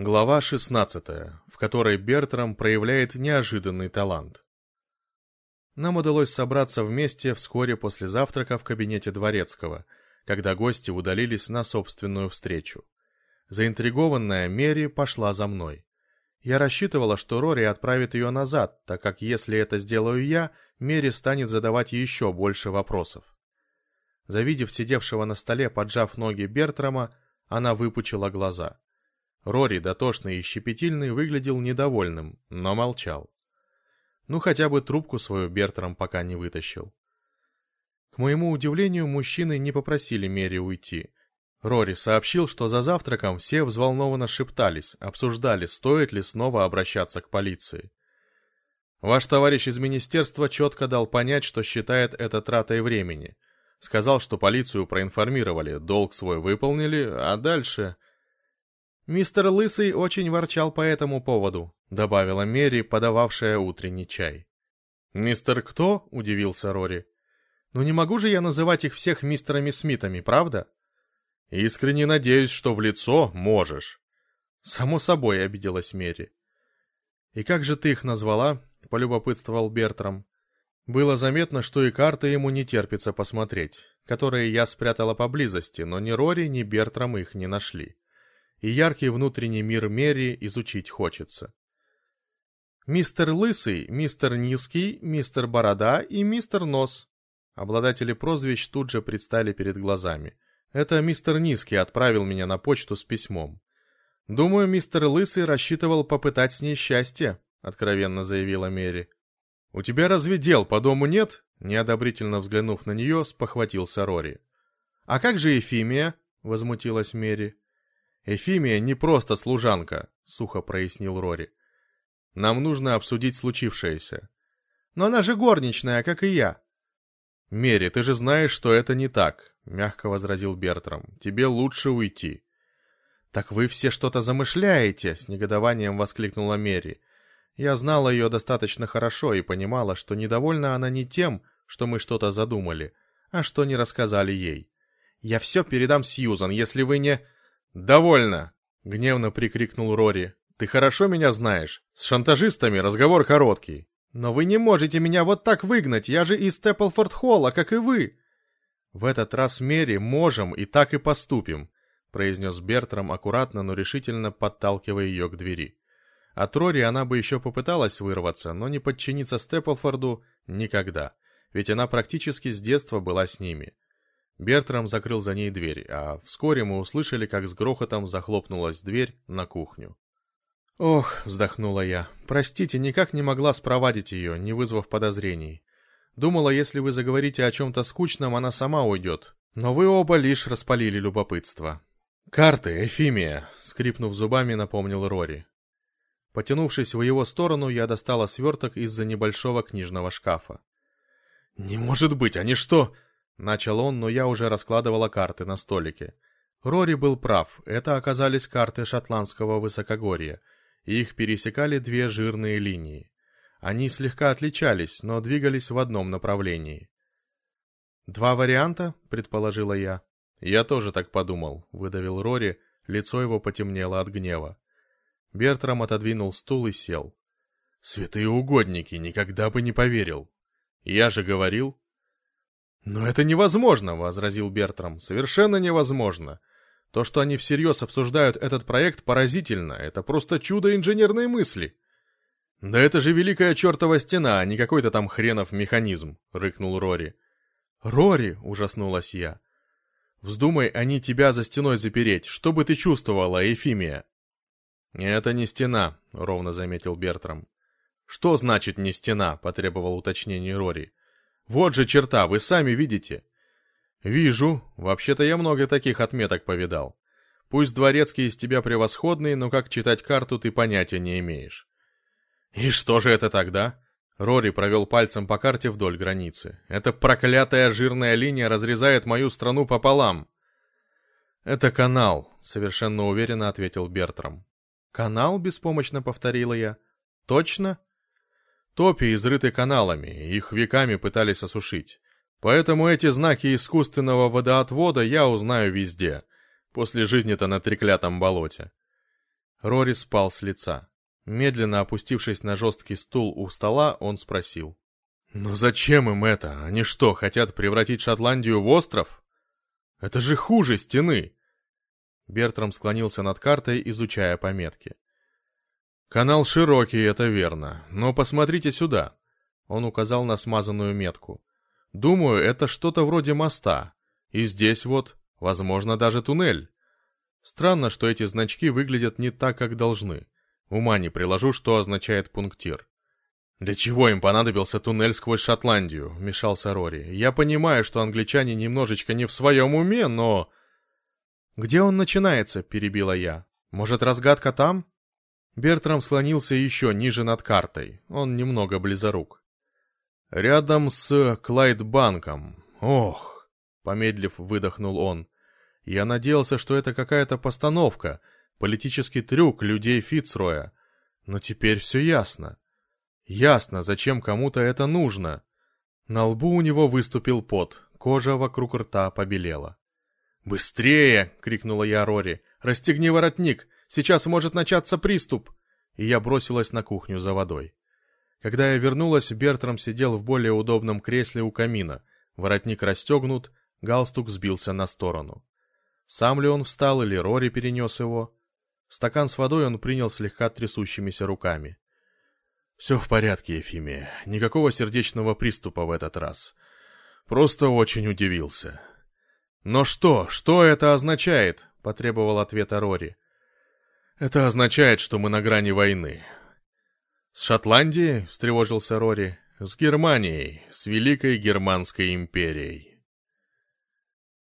Глава 16, в которой Бертрам проявляет неожиданный талант. Нам удалось собраться вместе вскоре после завтрака в кабинете Дворецкого, когда гости удалились на собственную встречу. Заинтригованная Мери пошла за мной. Я рассчитывала, что Рори отправит ее назад, так как если это сделаю я, Мери станет задавать еще больше вопросов. Завидев сидевшего на столе, поджав ноги Бертрама, она выпучила глаза. Рори, дотошный и щепетильный, выглядел недовольным, но молчал. Ну, хотя бы трубку свою Бертрам пока не вытащил. К моему удивлению, мужчины не попросили Мери уйти. Рори сообщил, что за завтраком все взволнованно шептались, обсуждали, стоит ли снова обращаться к полиции. Ваш товарищ из министерства четко дал понять, что считает это тратой времени. Сказал, что полицию проинформировали, долг свой выполнили, а дальше... «Мистер Лысый очень ворчал по этому поводу», — добавила Мери, подававшая утренний чай. «Мистер кто?» — удивился Рори. «Ну не могу же я называть их всех мистерами Смитами, правда?» «Искренне надеюсь, что в лицо можешь». «Само собой», — обиделась Мери. «И как же ты их назвала?» — полюбопытствовал Бертрам. Было заметно, что и карты ему не терпится посмотреть, которые я спрятала поблизости, но ни Рори, ни Бертрам их не нашли и яркий внутренний мир Мери изучить хочется. Мистер Лысый, мистер Низкий, мистер Борода и мистер Нос. Обладатели прозвищ тут же предстали перед глазами. Это мистер Низкий отправил меня на почту с письмом. Думаю, мистер Лысый рассчитывал попытать с ней счастье, откровенно заявила Мери. У тебя разве дел по дому нет? Неодобрительно взглянув на нее, спохватился Рори. А как же Ефимия? возмутилась Мери. «Эфимия не просто служанка», — сухо прояснил Рори. «Нам нужно обсудить случившееся». «Но она же горничная, как и я». «Мери, ты же знаешь, что это не так», — мягко возразил Бертрам. «Тебе лучше уйти». «Так вы все что-то замышляете!» — с негодованием воскликнула Мери. Я знала ее достаточно хорошо и понимала, что недовольна она не тем, что мы что-то задумали, а что не рассказали ей. «Я все передам Сьюзан, если вы не...» «Довольно!» — гневно прикрикнул Рори. «Ты хорошо меня знаешь. С шантажистами разговор короткий». «Но вы не можете меня вот так выгнать, я же из Степлфорд-Холла, как и вы!» «В этот раз Мери можем и так и поступим», — произнес Бертрам аккуратно, но решительно подталкивая ее к двери. От Рори она бы еще попыталась вырваться, но не подчиниться Степлфорду никогда, ведь она практически с детства была с ними. Бертрам закрыл за ней дверь, а вскоре мы услышали, как с грохотом захлопнулась дверь на кухню. «Ох», — вздохнула я, — «простите, никак не могла спровадить ее, не вызвав подозрений. Думала, если вы заговорите о чем-то скучном, она сама уйдет. Но вы оба лишь распалили любопытство». «Карты, Эфимия», — скрипнув зубами, напомнил Рори. Потянувшись в его сторону, я достала сверток из-за небольшого книжного шкафа. «Не может быть, они что, Начал он, но я уже раскладывала карты на столике. Рори был прав, это оказались карты шотландского высокогорья, и их пересекали две жирные линии. Они слегка отличались, но двигались в одном направлении. «Два варианта?» — предположила я. «Я тоже так подумал», — выдавил Рори, лицо его потемнело от гнева. Бертрам отодвинул стул и сел. «Святые угодники, никогда бы не поверил. Я же говорил, «Но это невозможно», — возразил Бертрам. «Совершенно невозможно. То, что они всерьез обсуждают этот проект, поразительно. Это просто чудо инженерной мысли». «Да это же великая чертова стена, а не какой-то там хренов механизм», — рыкнул Рори. «Рори!» — ужаснулась я. «Вздумай они тебя за стеной запереть. Что бы ты чувствовала, Эфимия?» «Это не стена», — ровно заметил Бертрам. «Что значит не стена?» — потребовал уточнение Рори. Вот же черта, вы сами видите. Вижу. Вообще-то я много таких отметок повидал. Пусть дворецкий из тебя превосходный, но как читать карту ты понятия не имеешь. И что же это тогда? Рори провел пальцем по карте вдоль границы. Эта проклятая жирная линия разрезает мою страну пополам. Это канал, совершенно уверенно ответил Бертрам. Канал, беспомощно повторила я. Точно? Топи изрыты каналами, их веками пытались осушить. Поэтому эти знаки искусственного водоотвода я узнаю везде, после жизни-то на треклятом болоте. Рори спал с лица. Медленно опустившись на жесткий стул у стола, он спросил. «Но зачем им это? Они что, хотят превратить Шотландию в остров? Это же хуже стены!» Бертрам склонился над картой, изучая пометки. «Канал широкий, это верно, но посмотрите сюда». Он указал на смазанную метку. «Думаю, это что-то вроде моста. И здесь вот, возможно, даже туннель. Странно, что эти значки выглядят не так, как должны. Ума не приложу, что означает пунктир. «Для чего им понадобился туннель сквозь Шотландию?» — вмешался Рори. «Я понимаю, что англичане немножечко не в своем уме, но...» «Где он начинается?» — перебила я. «Может, разгадка там?» Бертрам склонился еще ниже над картой. Он немного близорук. «Рядом с Клайдбанком. Ох!» — помедлив, выдохнул он. «Я надеялся, что это какая-то постановка, политический трюк людей Фицроя. Но теперь все ясно. Ясно, зачем кому-то это нужно. На лбу у него выступил пот, кожа вокруг рта побелела. «Быстрее!» — крикнула я Рори. «Расстегни воротник! Сейчас может начаться приступ!» И я бросилась на кухню за водой. Когда я вернулась, Бертрам сидел в более удобном кресле у камина. Воротник расстегнут, галстук сбился на сторону. Сам ли он встал или Рори перенес его? Стакан с водой он принял слегка трясущимися руками. «Все в порядке, Ефимия. Никакого сердечного приступа в этот раз. Просто очень удивился». «Но что? Что это означает?» — потребовал ответа Рори. «Это означает, что мы на грани войны». «С Шотландией?» — встревожился Рори. «С Германией, с Великой Германской империей».